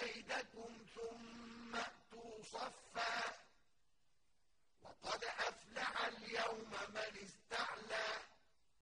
كَيْدَكُمْ ثُمَّ أتوا صَفًّا ۚ. وَقَدْ أَفْلَحَ الْيَوْمَ